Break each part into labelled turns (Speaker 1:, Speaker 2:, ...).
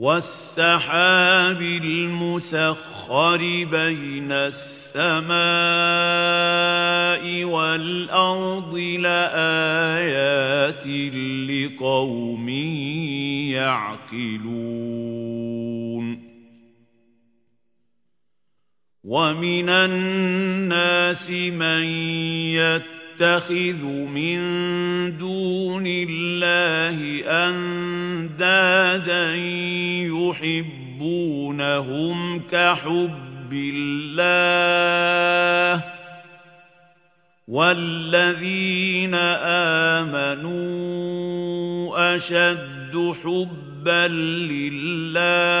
Speaker 1: والسحاب المسخر بين السماء والأرض لآيات لقوم يعقلون. ومن الناس من يتقى يتخذ من دون الله أندادا يحبونهم كحب الله والذين آمنوا أشد حبا لله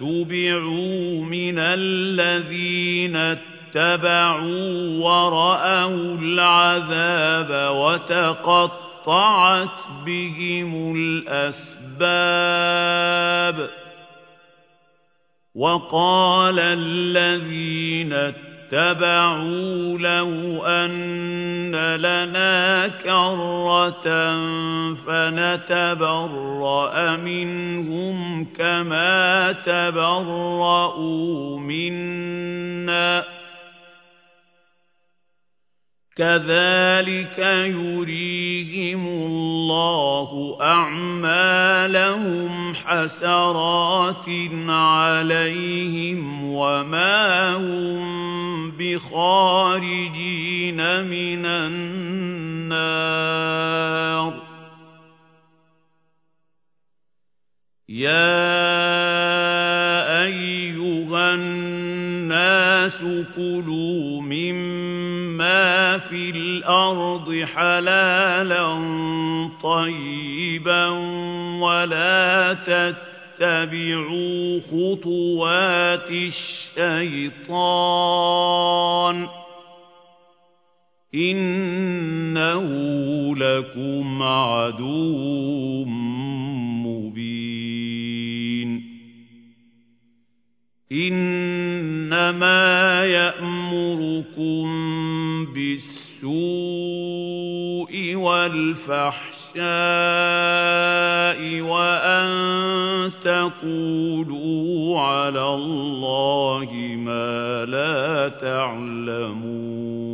Speaker 1: اتبعوا من الذين اتبعوا ورأوا العذاب وتقطعت بهم الأسباب وقال الذين اتبعوا لو أن لنا كرة فنتبرأ منهم كما تبرؤوا منا. كذلك يريهم الله أعمالهم حسرات عليهم وما هم بخارجين من النار. يا أيها الناس كلوا مما في الأرض حلالا طيبا ولا تتبعوا خطوات الشيطان. إنه لكم عدو مبين إنما يأمركم بالسوء والفحشاء وأن تقولوا على الله ما لا تعلمون